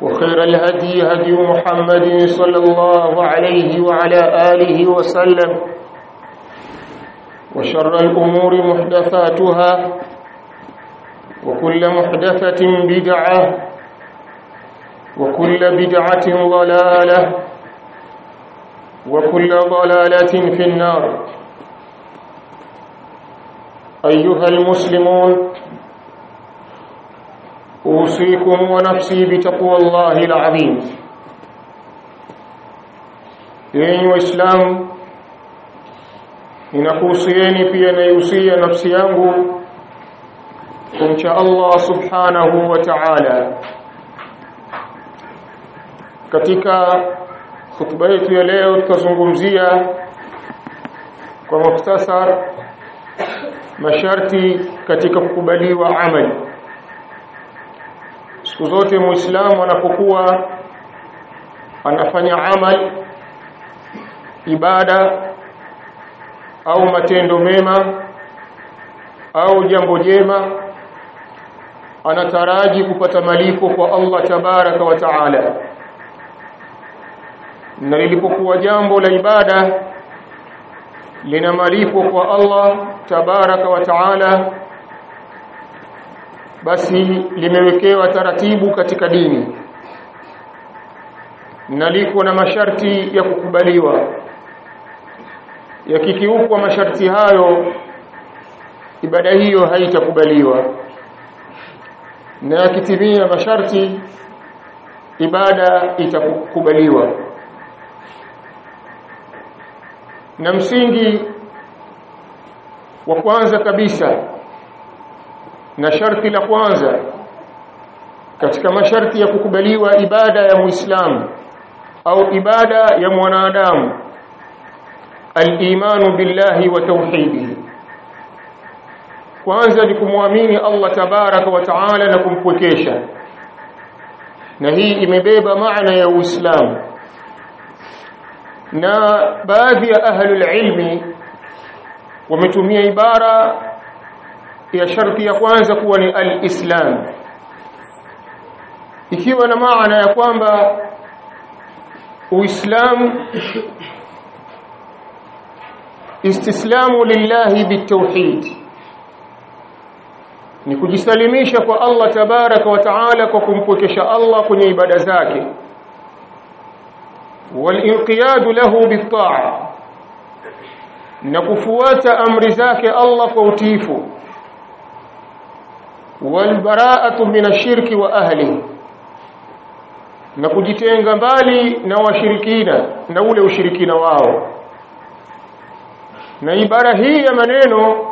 وخير الهدي هدي محمد صلى الله عليه وعلى آله وسلم وشر الأمور محدثاتها وكل محدثة بدعة وكل بدعة ضلالة وكل ضلالة في النار. أيها المسلمون أوصيكم ونفسي بتقوى الله العظيم. يين وإسلام إن أوصيني في أن يوصي نفسي أنه كنت الله سبحانه وتعالى كتك خطبيت يليه التزنغمزية ومختصر مشارتي كتك قبلي وعملي siku zote muislamu anapokuwa anafanya amal ibada au matendo mema au jambo jema anataraji kupata malipo kwa Allah tabaraka wa taala. Na lilipokuwa jambo la ibada lina malipo kwa Allah tabaraka wa taala basi limewekewa taratibu katika dini. Na liko na masharti ya kukubaliwa. Yakikiukwa masharti hayo ibada hiyo haitakubaliwa. Na yakitimia masharti ibada itakubaliwa. Na msingi wa kwanza kabisa na sharti la kwanza katika masharti ya kukubaliwa ibada ya Muislamu au ibada ya mwanadamu al-imanu billahi wa tauhidihi kwanza ni kumwamini Allah tabaraka wa taala na kumpwekesha. Na hii imebeba maana ya Uislamu. Na baadhi ya ahlul ilmi wametumia ibara ya sharti ya kwanza kuwa ni al-islam ikiwa na maana ya kwamba uislamu istislamu lillahi bitawhid ni kujisalimisha kwa Allah tabaraka wa taala kwa kumpwekesha Allah kwenye ibada zake walinqiyadu lahu bitaa na kufuata amri zake Allah kwa utiifu walbaraatu min ashirki wa ahlihi na kujitenga mbali na washirikina na ule ushirikina wao na ibara hii ya maneno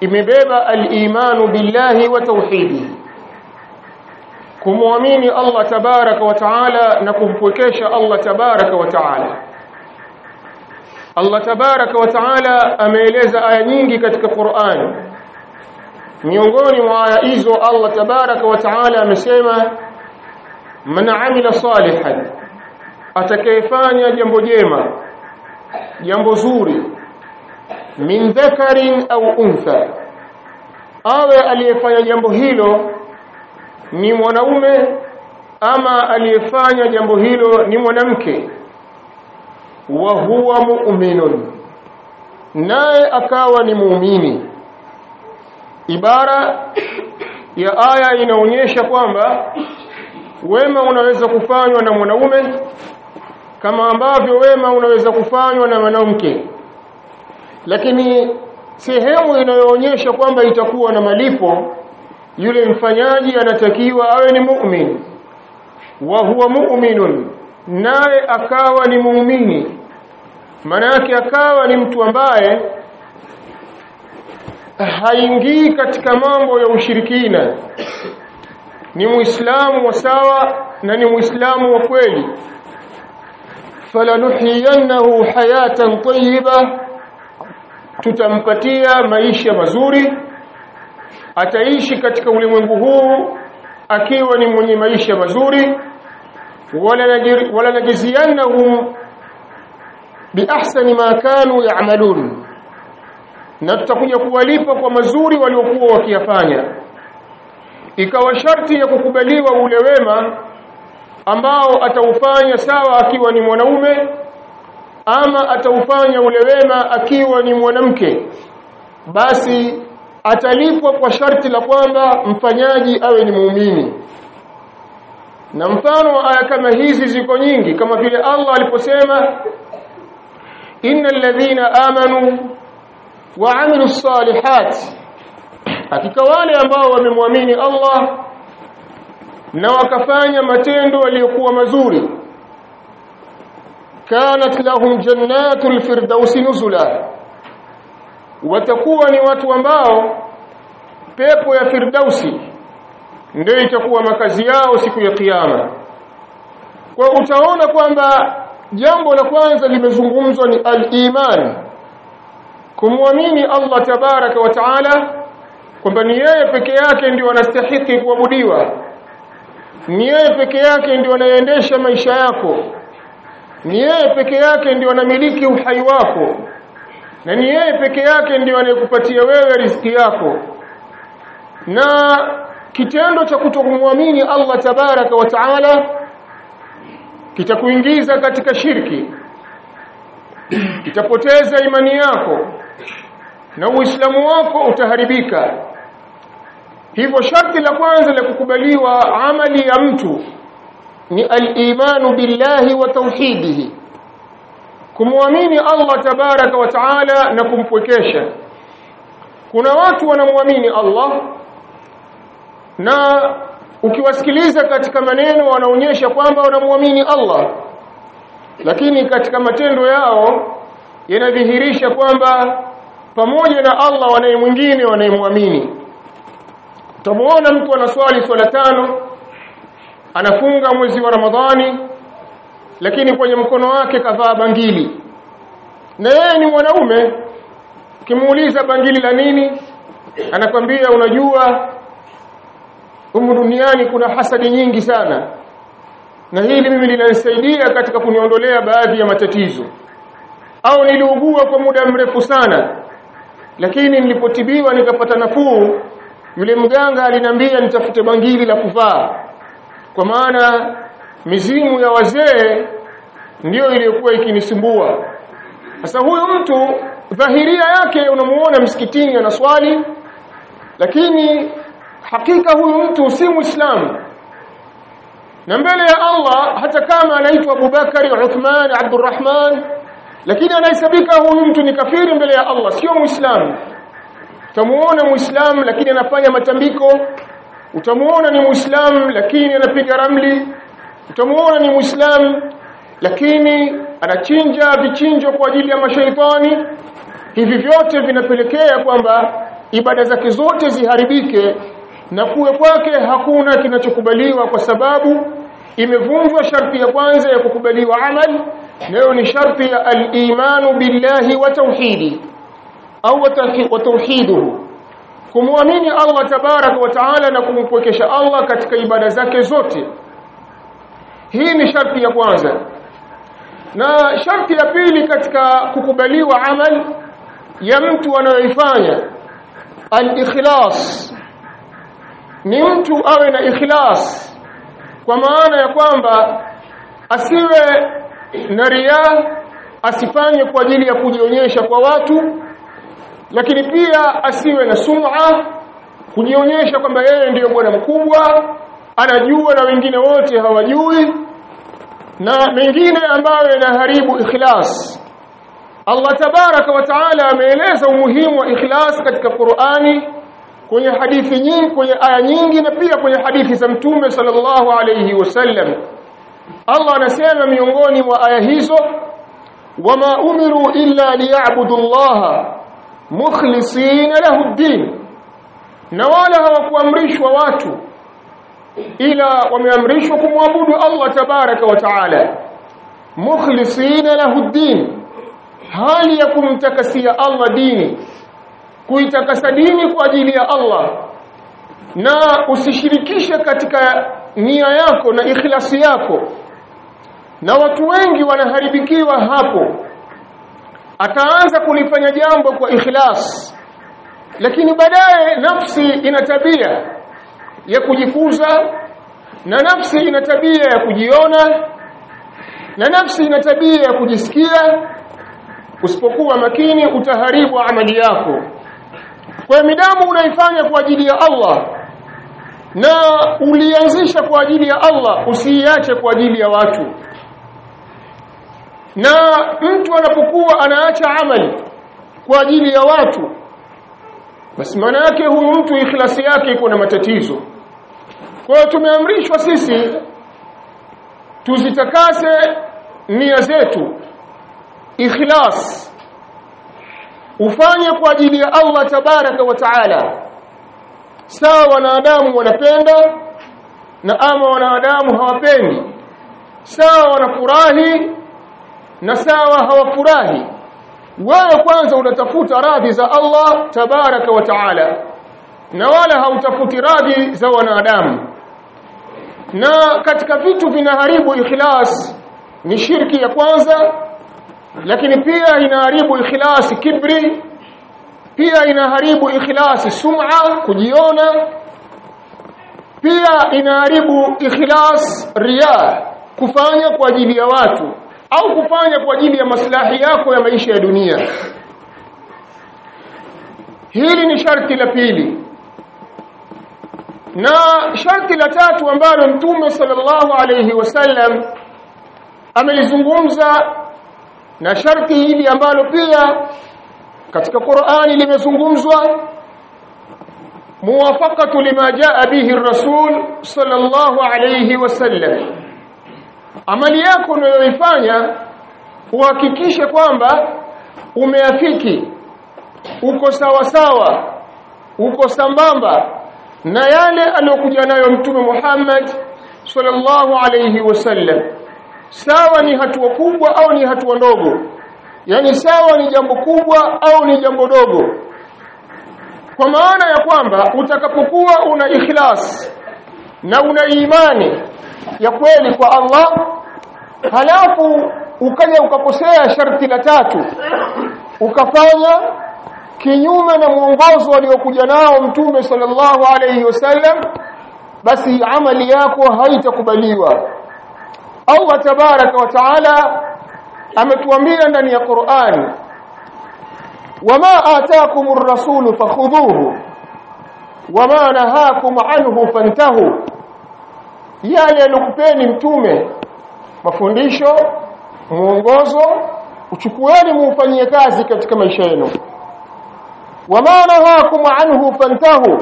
imebeba al-imanu billahi wa tauhidi kumwamini Allah tabaraka wa taala na kumpwekesha Allah tabaraka wa taala Allah tabaraka wa taala ameeleza aya nyingi katika Qur'an miongoni mwa aya hizo Allah tabaraka wa taala amesema man amila salihan atakayefanya jambo jema jambo zuri min dhakarin au untha awe aliyefanya jambo hilo ni mwanaume ama aliyefanya jambo hilo ni mwanamke wa huwa mu'minun naye akawa ni muumini ibara ya aya inaonyesha kwamba wema unaweza kufanywa na mwanaume kama ambavyo wema unaweza kufanywa na mwanamke. Lakini sehemu inayoonyesha kwamba itakuwa na malipo yule mfanyaji anatakiwa awe ni mu'min. Wa huwa mu'minun naye akawa ni muumini maana yake akawa ni mtu ambaye haingii katika mambo ya ushirikina. Ni muislamu wa sawa na ni muislamu wa kweli. Falanuhiyannahu hayatan tayyiba tutampatia maisha mazuri. Ataishi katika ulimwengu huu akiwa ni mwenye maisha mazuri. Wala najziyannahum biahsani ma kanu ya'malun na tutakuja kuwalipa kwa mazuri waliokuwa wakiyafanya. Ikawa sharti ya kukubaliwa ule wema ambao ataufanya sawa akiwa ni mwanaume ama ataufanya ule wema akiwa ni mwanamke. Basi atalipwa kwa sharti la kwamba mfanyaji awe ni muumini. Na mfano wa aya kama hizi ziko nyingi kama vile Allah aliposema innal ladhina amanu wa amilu salihat. Hakika wale ambao wamemwamini Allah na wakafanya matendo yaliyokuwa mazuri kanat lahum jannatul firdausi nuzula watakuwa ni watu ambao pepo ya firdausi ndio itakuwa makazi yao siku ya kiyama. Kwa utaona kwamba jambo la kwanza limezungumzwa ni al-iman kumwamini Allah tabaraka wa taala kwamba ni yeye peke yake ndio anastahiki kuabudiwa ni yeye peke yake ndio anayeendesha maisha yako ni yeye peke yake ndio anamiliki uhai wako na ni yeye peke yake ndio anayekupatia wewe riziki yako. Na kitendo cha kutokumwamini Allah tabaraka wa taala kitakuingiza katika shirki kitapoteza imani yako na uislamu wako utaharibika. Hivyo sharti la kwanza la kukubaliwa amali ya mtu ni al-imanu billahi wa tauhidihi kumwamini Allah tabaraka wa taala na kumpwekesha. Kuna watu wanamwamini Allah na ukiwasikiliza katika maneno wanaonyesha kwamba wanamwamini Allah. Lakini katika matendo yao yanadhihirisha kwamba pamoja na Allah wanaye mwingine wanayemwamini utamuona mtu anaswali swala tano anafunga mwezi wa Ramadhani lakini kwenye mkono wake kavaa bangili. Na yeye ni mwanaume. Ukimuuliza bangili la nini anakwambia unajua humu duniani kuna hasadi nyingi sana. Na hili mimi linanisaidia katika kuniondolea baadhi ya matatizo au niliugua kwa muda mrefu sana. Lakini nilipotibiwa nikapata nafuu yule mganga aliniambia nitafute bangili la kuvaa. Kwa maana mizimu ya wazee ndiyo iliyokuwa ikinisumbua. Sasa huyo mtu dhahiria yake unamuona msikitini anaswali lakini hakika huyu mtu si muislamu. Na mbele ya Allah hata kama anaitwa Abubakari Uthman Abdurrahman lakini anahesabika huyu mtu ni kafiri mbele ya Allah sio muislamu. Utamuona muislamu lakini anafanya matambiko. Utamuona ni muislamu lakini anapiga ramli. Utamuona ni muislamu lakini anachinja vichinjo kwa ajili ya mashaitani. Hivi vyote vinapelekea kwamba ibada zake zote ziharibike na kuwe kwake hakuna kinachokubaliwa kwa sababu imevunjwa sharti ya kwanza ya kukubaliwa amal nayo ni sharti ya al-imanu billahi wa tauhidi au wa tauhiduhu kumwamini Allah tabaraka wa taala na kumpwekesha Allah katika ibada zake zote. Hii ni sharti ya kwanza. Na sharti ya pili katika kukubaliwa amal ya mtu anayoifanya al-ikhlas. Ni mtu awe na ikhlas kwa maana ya kwamba asiwe na ria asifanye kwa ajili ya kujionyesha kwa watu lakini pia asiwe na sum'a kujionyesha kwamba yeye ndiyo bwana mkubwa anajua na wengine wote hawajui na mengine ambayo yanaharibu ikhlas. Allah tabaraka taala ameeleza umuhimu wa ikhlas katika Qur'ani kwenye hadithi nyingi kwenye aya nyingi na pia kwenye hadithi za Mtume sallallahu alayhi wasallam Allah anasema miongoni mwa aya hizo wama umiru illa liya'budu Allah mukhlisina lahu ad-din na wala hawakuamrishwa watu ila wameamrishwa kumwabudu Allah tabaraka wa taala mukhlisina lahu ad-din hali ya kumtakasia Allah dini kuitakasa dini kwa ajili ya Allah na usishirikishe katika nia yako na ikhlasi yako. Na watu wengi wanaharibikiwa hapo. Ataanza kulifanya jambo kwa ikhlas. Lakini baadaye nafsi ina tabia ya kujifuza na nafsi ina tabia ya kujiona na nafsi ina tabia ya kujisikia. Usipokuwa makini utaharibu amali yako. Kwa midamu unaifanya kwa ajili ya Allah na ulianzisha kwa ajili ya Allah usiiache kwa ajili ya watu. Na mtu anapokuwa anaacha amali kwa ajili ya watu basi maana yake huyu mtu ikhlasi yake iko na matatizo. Kwa hiyo tumeamrishwa sisi tuzitakase nia zetu. Ikhlas. Ufanye kwa ajili ya Allah tabaraka wa taala sawa wanadamu wanapenda na ama wanadamu hawapendi. Sawa wanafurahi na sawa hawafurahi. Wewe kwanza unatafuta radhi za Allah tabaraka wa taala na wala hautafuti radhi za wanadamu. Na katika vitu vinaharibu ikhlas ni shirki ya kwanza lakini pia inaharibu ikhlasi kibri pia inaharibu ikhlasi sum'a kujiona. Pia inaharibu ikhlas ria kufanya kwa ajili ya watu au kufanya kwa ajili ya maslahi yako ya maisha ya dunia. Hili ni sharti la pili. Na sharti la tatu ambalo mtume sallallahu alayhi wasallam amelizungumza na sharti hili ambalo pia katika Qur'ani limezungumzwa muwafaqatu lima jaa bihi rasul sallallahu alayhi wasallam amali yako unayoifanya uhakikishe kwamba umeafiki uko sawa sawa uko sambamba na yale aliyokuja nayo mtume Muhammad sallallahu alayhi wasallam sawa ni hatua kubwa au ni hatua ndogo yani sawa ni jambo kubwa au ni jambo dogo. Kwa maana ya kwamba utakapokuwa una ikhlas na una imani ya kweli kwa Allah halafu ukaja ukakosea sharti la tatu ukafanya kinyume na mwongozo aliokuja nao mtume sallallahu alayhi wasallam basi amali yako haitakubaliwa. Allah tabaraka wa taala ametuambia ndani ya Qur'an wama ataakumur rasulu fakhudhuhu wama nahakum anhu fantahu. Yale alikupeni mtume mafundisho muongozo uchukueni muufanyie kazi katika maisha yenu. Wama nahakum anhu fantahu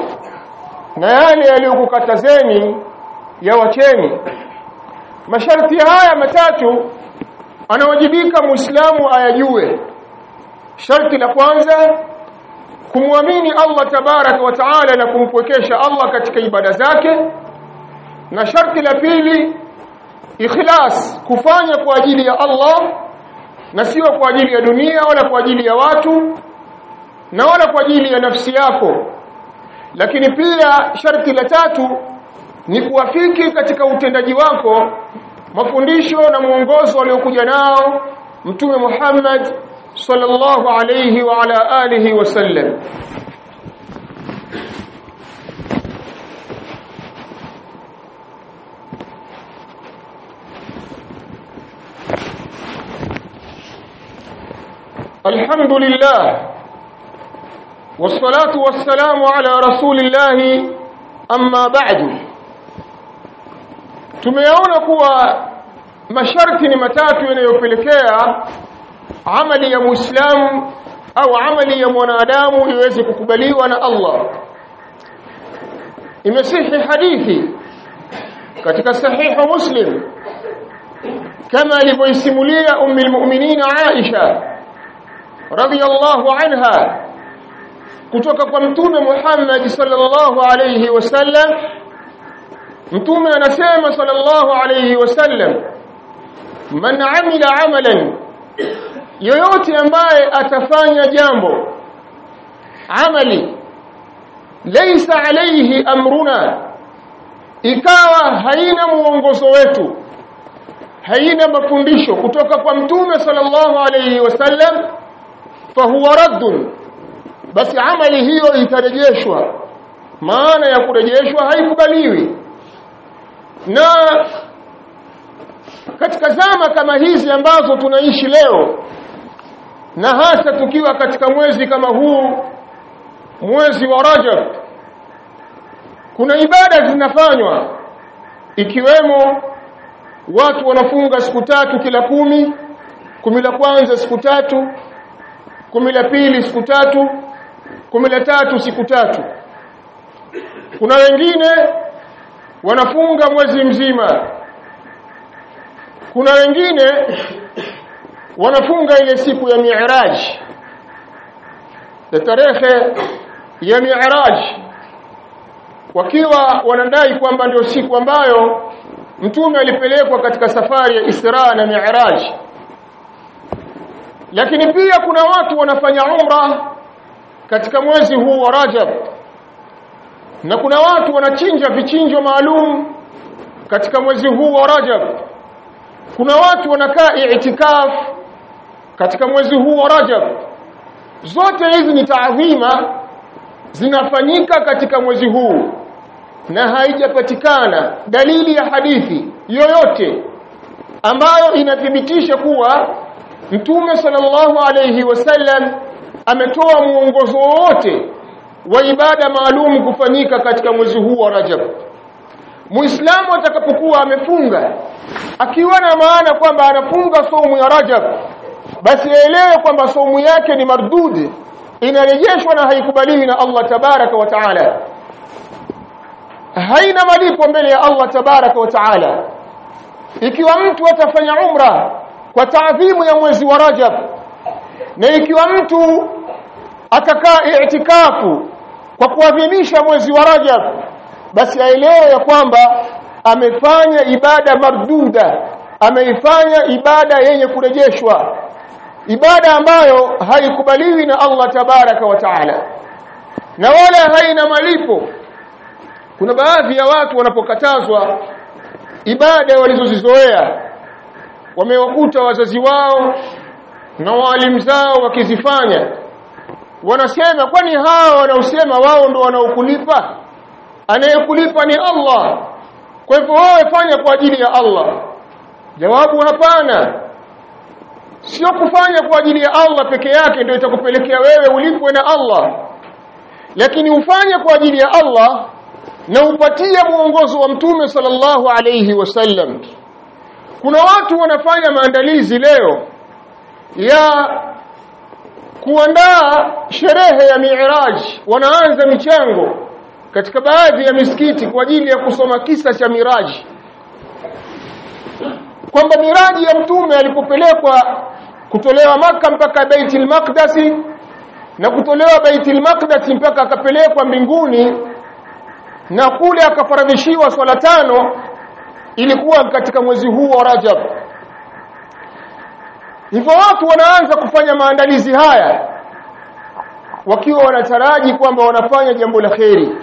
na yale aliyokukatazeni yawacheni. Masharti haya matatu anawajibika muislamu ayajue. Sharti la kwanza kumwamini Allah tabaraka wa taala na kumpwekesha Allah katika ibada zake. Na sharti la pili ikhlas kufanya kwa ajili ya Allah na sio kwa ajili ya dunia wala kwa ajili ya watu na wala kwa ajili ya nafsi yako. Lakini pia sharti la tatu ni kuwafiki katika utendaji wako mafundisho na mwongozo waliokuja nao mtume Muhammad sallallahu alayhi wa ala alihi wasallam الحمد لله والصلاة والسلام على رسول الله أما بعد tumeona kuwa masharti ni matatu yanayopelekea amali ya muislamu au amali ya mwanadamu iweze kukubaliwa na Allah imesihi hadithi katika sahiha muslim kama alivyoisimulia ummi almu'minin Aisha radhiyallahu anha kutoka kwa mtume Muhammad sallallahu alayhi wasallam mtume anasema sallallahu alayhi wasallam man amila amalan yoyote ambaye atafanya jambo amali laysa alayhi amruna ikawa haina muongozo wetu haina mafundisho kutoka kwa mtume sallallahu alayhi wasallam fahuwa raddun. Basi amali hiyo itarejeshwa. Maana ya kurejeshwa haikubaliwi na katika zama kama hizi ambazo tunaishi leo na hasa tukiwa katika mwezi kama huu mwezi wa Rajab kuna ibada zinafanywa ikiwemo watu wanafunga siku tatu kila kumi kumi la kwanza siku tatu kumi la pili siku tatu kumi la tatu siku tatu. Kuna wengine wanafunga mwezi mzima. Kuna wengine wanafunga ile siku ya Mi'raj. Ya tarehe ya Mi'raj. Wakiwa wanadai kwamba ndio siku ambayo mtume alipelekwa katika safari ya Isra na Mi'raj. Lakini pia kuna watu wanafanya umra katika mwezi huu wa Rajab na kuna watu wanachinja vichinjo maalum katika mwezi huu wa Rajab. Kuna watu wanakaa i'tikaf katika mwezi huu wa Rajab. Zote hizi ni taadhima zinafanyika katika mwezi huu na haijapatikana dalili ya hadithi yoyote ambayo inathibitisha kuwa Mtume sallallahu alayhi wasallam ametoa muongozo wote wa ibada maalum kufanyika katika mwezi huu wa Rajab. Muislamu atakapokuwa amefunga akiwa na maana kwamba anafunga somu ya Rajab basi aelewe kwamba somu yake ni mardudi inarejeshwa na haikubaliwi na Allah tabaraka wa taala haina malipo mbele ya Allah tabaraka wa taala ikiwa mtu atafanya umra kwa taadhimu ya mwezi wa Rajab na ikiwa mtu atakaa i'tikafu kwa kuadhimisha mwezi wa Rajab basi aelewe ya kwamba amefanya ibada marduda ameifanya ibada yenye kurejeshwa ibada ambayo haikubaliwi na Allah tabaraka wa taala na wala haina malipo. Kuna baadhi ya watu wanapokatazwa ibada walizozizoea wamewakuta wazazi wao na walimu zao wakizifanya wanasema kwani hao wanaosema wao ndo wanaokulipa? Anayekulipa ni Allah. Kwa hivyo wewe fanya kwa ajili ya Allah. Jawabu hapana. Sio kufanya kwa ajili ya Allah peke yake ndio itakupelekea wewe ulipwe na Allah. Lakini ufanye kwa ajili ya Allah na upatie mwongozo wa mtume sallallahu alayhi wasallam. Kuna watu wanafanya maandalizi leo ya kuandaa sherehe ya Mi'raj. Wanaanza michango katika baadhi ya misikiti kwa ajili ya kusoma kisa cha Miraj. Kwamba miraji ya mtume alipopelekwa kutolewa maka mpaka Baitul Maqdis na kutolewa Baitul Maqdis mpaka akapelekwa mbinguni na kule akafaradhishiwa swala tano ilikuwa katika mwezi huu wa Rajab hivyo watu wanaanza kufanya maandalizi haya wakiwa wanataraji kwamba wanafanya jambo la kheri.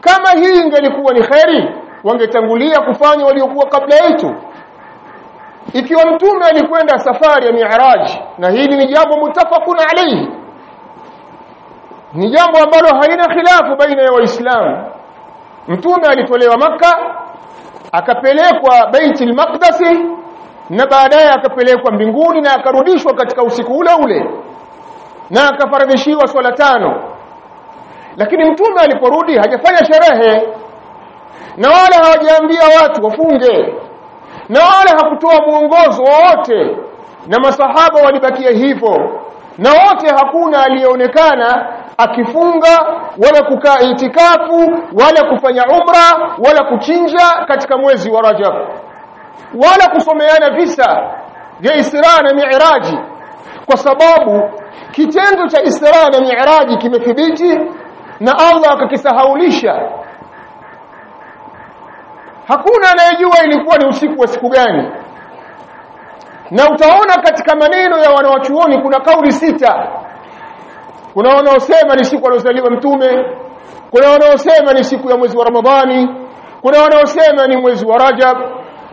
Kama hii ingelikuwa ni kheri wangetangulia kufanya waliokuwa kabla yetu. Ikiwa mtume alikwenda safari ya mi'raj na hili ni jambo mutafakun alayhi ni jambo ambalo halina khilafu baina ya waislamu. Mtume alitolewa maka akapelekwa baitul maqdis na baadaye akapelekwa mbinguni na akarudishwa katika usiku ule ule. Na akafaradhishiwa swala tano. Lakini mtume aliporudi hajafanya sherehe. Na wala hawajaambia watu wafunge. Na wala hakutoa mwongozo wowote. Na masahaba walibakia hivyo. Na wote hakuna aliyeonekana akifunga wala kukaa itikafu wala kufanya umra wala kuchinja katika mwezi wa Rajab wala kusomeana visa vya Isra na Mi'raji kwa sababu kitendo cha Isra na Mi'raji kimethibiti na Allah akakisahaulisha. Hakuna anayejua ilikuwa ni usiku wa siku gani. Na utaona katika maneno ya wanawachuoni kuna kauli sita. Kuna wanaosema ni siku aliozaliwa mtume kuna wanaosema ni siku ya mwezi wa Ramadhani kuna wanaosema ni mwezi wa Rajab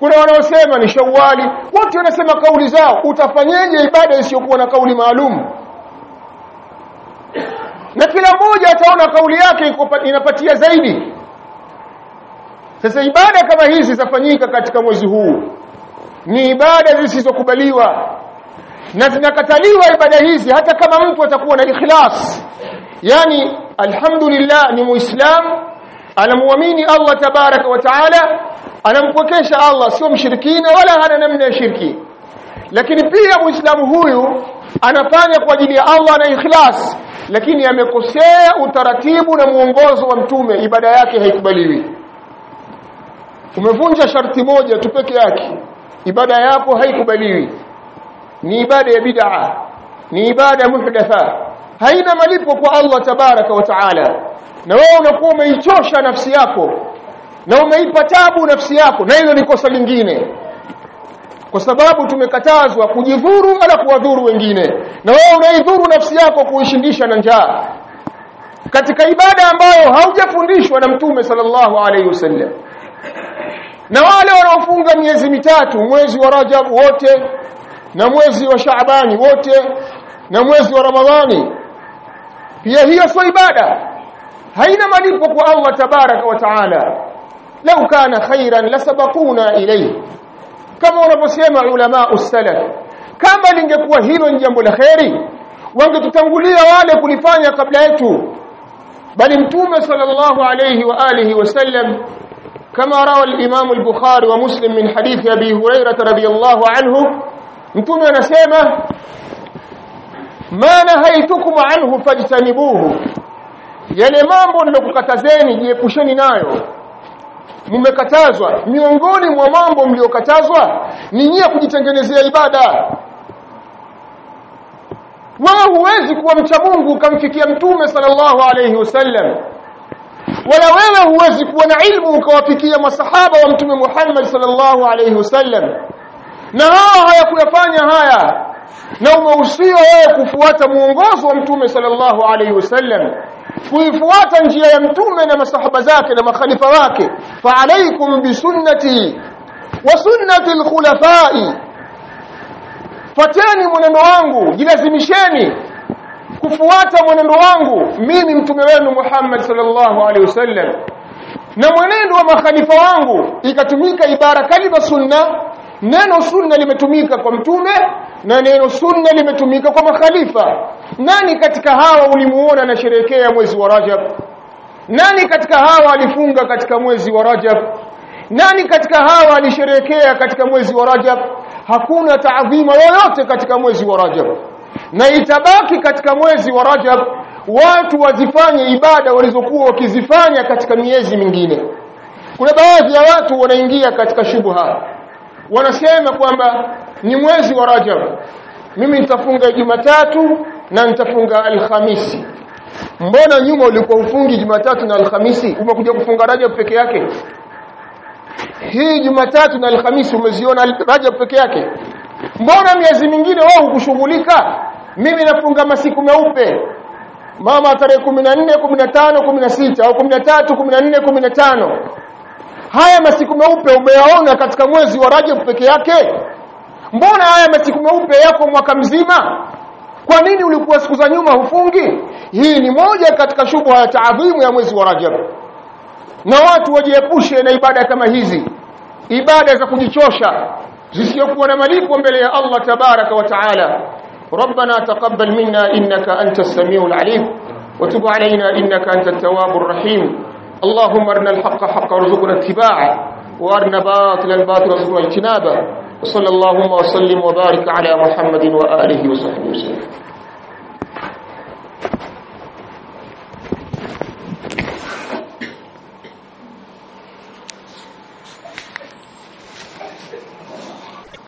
kuna wanaosema ni shawali. Wote wanasema kauli zao. Utafanyeje ibada isiyokuwa na kauli maalum? Na kila mmoja ataona kauli yake inapatia zaidi. Sasa ibada kama hizi zafanyika katika mwezi huu. Ni ibada zisizokubaliwa. Na zinakataliwa ibada hizi hata kama mtu atakuwa na ikhlas. Yani alhamdulillah ni muislam anamuamini Allah tabaraka wa taala anampokesha Allah sio mshirikina wala hana namna ya shirki. Lakini pia muislamu huyu anafanya kwa ajili ya Allah na ikhlas lakini amekosea utaratibu na muongozo wa mtume. Ibada yake haikubaliwi. Umevunja sharti moja tu peke yake. Ibada yako haikubaliwi. Ni ibada ya bid'a. Ni ibada muhdatha. Haina malipo kwa Allah tabaraka wa taala. Na wewe unakuwa umeichosha nafsi yako na umeipa tabu nafsi yako na hilo ni kosa lingine. Kwa sababu tumekatazwa kujidhuru wala kuwadhuru wengine. Na wewe unaidhuru nafsi yako kuishindisha na njaa. Katika ibada ambayo haujafundishwa na mtume sallallahu alaihi wasallam. Na wale wanaofunga miezi mitatu mwezi wa Rajab wote na mwezi wa Shaabani wote na mwezi wa Ramadhani. Pia hiyo sio ibada. Haina malipo kwa Allah tabaraka wa taala لو كان خيرا لسبقونا إليه. كما رب سيما علماء السلف. كما لنجكوا هيلو نجنب الخيري وانجتو تنغلية والك نفاني قبل أيتو. بل امتوم صلى الله عليه وآله وسلم. كما روى الإمام البخاري ومسلم من حديث أبي هريرة رضي الله عنه. امتوم نسيما ما نهيتكم عنه فاجتنبوه. يلي مامبو نكو قتزيني يبوشني نايو. Mmekatazwa. Miongoni mwa mambo mliokatazwa ni nyie kujitengenezea ibada. Wewe huwezi kuwa mcha Mungu ukamfikia mtume sallallahu alayhi wasallam. Wala wewe huwezi kuwa na ilmu ukawafikia masahaba wa mtume Muhammad sallallahu alayhi wasallam. Na hao hayakuyafanya haya. Na umehusiwa wewe kufuata muongozo wa mtume sallallahu alayhi wasallam kuifuata njia ya mtume na masahaba zake na makhalifa wake. Fa alaykum bisunnati wa sunnati alkhulafai. Fateni mwenendo wangu jilazimisheni kufuata mwenendo wangu mimi mtume wenu Muhammad sallallahu alaihi wasallam. Na mwenendo wa makhalifa wangu ikatumika ibara kalima sunna neno sunna limetumika kwa mtume na neno sunna limetumika kwa makhalifa nani katika hawa ulimuona anasherehekea mwezi wa Rajab? Nani katika hawa alifunga katika mwezi wa Rajab? Nani katika hawa alisherehekea katika mwezi wa Rajab? Hakuna taadhima yoyote katika mwezi wa Rajab. Na itabaki katika mwezi wa Rajab watu wazifanye ibada walizokuwa wakizifanya katika miezi mingine. Kuna baadhi ya watu wanaingia katika shubha. Wanasema kwamba ni mwezi wa Rajab. Mimi nitafunga Jumatatu na nitafunga alhamisi. Mbona nyuma ulikuwa ufungi jumatatu na alhamisi? Umekuja kufunga rajab peke yake? Hii jumatatu na alhamisi umeziona rajab peke yake? Mbona miezi mingine wao hukushughulika? Mimi nafunga masiku meupe. Mama tarehe 14 15 16 au 13 14 15 haya masiku meupe umeyaona katika mwezi wa Rajab peke yake? Mbona haya masiku meupe yako mwaka mzima kwa nini ulikuwa siku za nyuma hufungi hii ni moja katika shubha ya taadhimu ya mwezi wa Rajab na watu wajiepushe na ibada kama hizi ibada za kujichosha zisizokuwa na malipo mbele ya Allah tabaraka wa taala ربنا تقبل منا إنك أنت السميع العليم وتب علينا إنك أنت التواب الرحيم اللهم ارنا الحق حقا وارزقنا اتباعه وارنا باطلا الباطل وارزقنا اجتنابه وصلى اللهم وسلم وبارك على محمد وآله وصحبه وسلم.